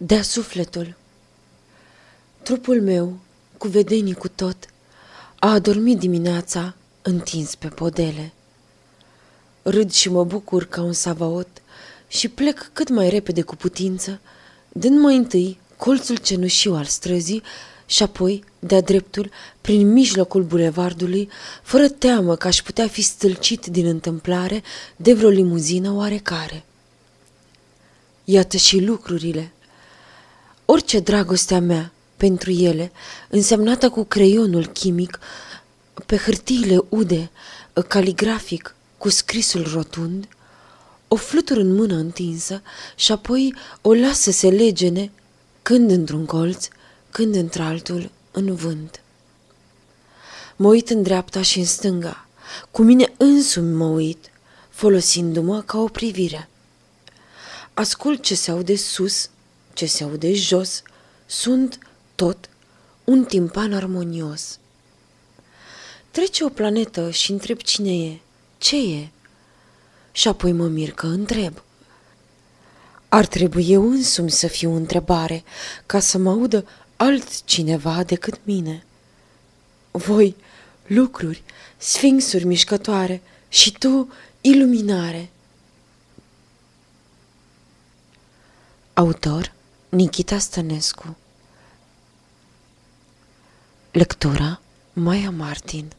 Dea sufletul. Trupul meu, cu vedenii cu tot, a adormit dimineața întins pe podele. Râd și mă bucur ca un savaot și plec cât mai repede cu putință, dând mai întâi colțul cenușiu al străzii și apoi, de-a dreptul, prin mijlocul bulevardului, fără teamă că aș putea fi stâlcit din întâmplare de vreo limuzină oarecare. Iată și lucrurile. Orice dragostea mea pentru ele, însemnată cu creionul chimic, pe hârtiile ude, caligrafic, cu scrisul rotund, o flutur în mână întinsă și apoi o las să se legene, când într-un colț, când într-altul, în vânt. Mă uit în dreapta și în stânga, cu mine însumi mă uit, folosindu-mă ca o privire. Ascult ce se aude sus, ce se aude jos, sunt tot un timpan armonios. Trece o planetă și întreb cine e, ce e? Și apoi mă mir că întreb. Ar trebui eu însumi să fiu întrebare, ca să mă audă altcineva decât mine. Voi, lucruri, sfinxuri mișcătoare și tu, iluminare. Autor Nikita Stănescu. Lectura Maya Martin